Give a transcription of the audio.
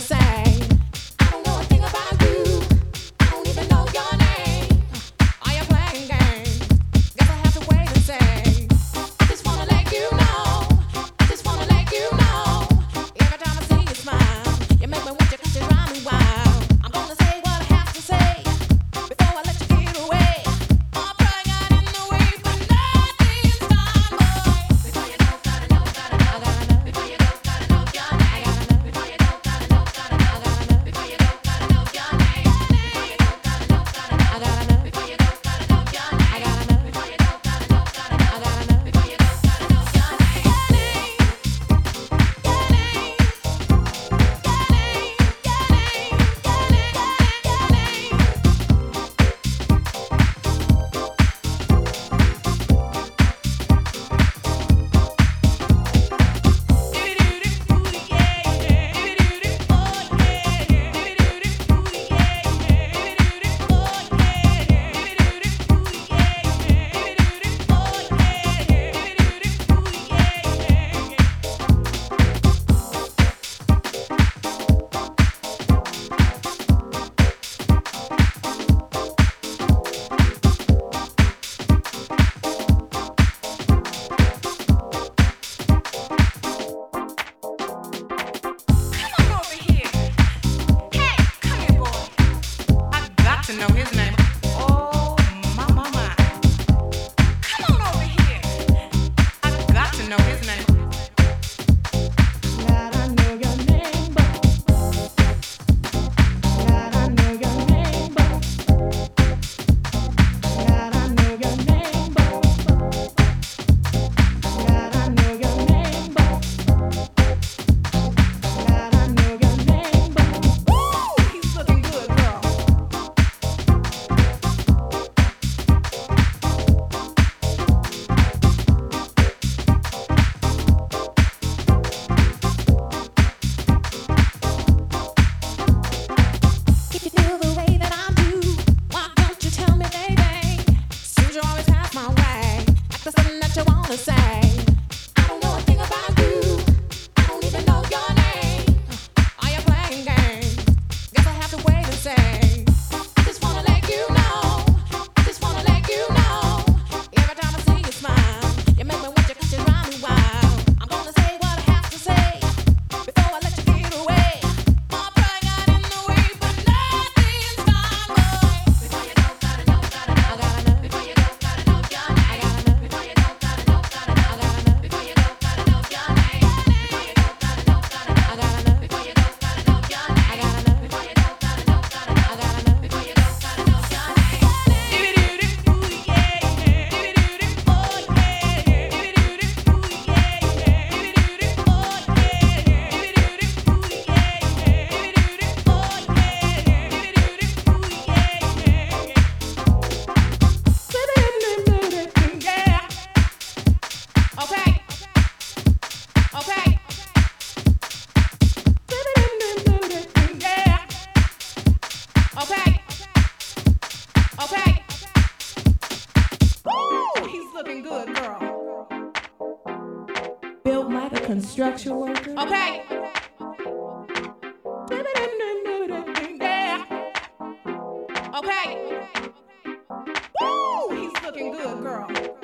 say. the same. construction worker. Okay. Yeah. Okay. Woo! He's looking good, girl.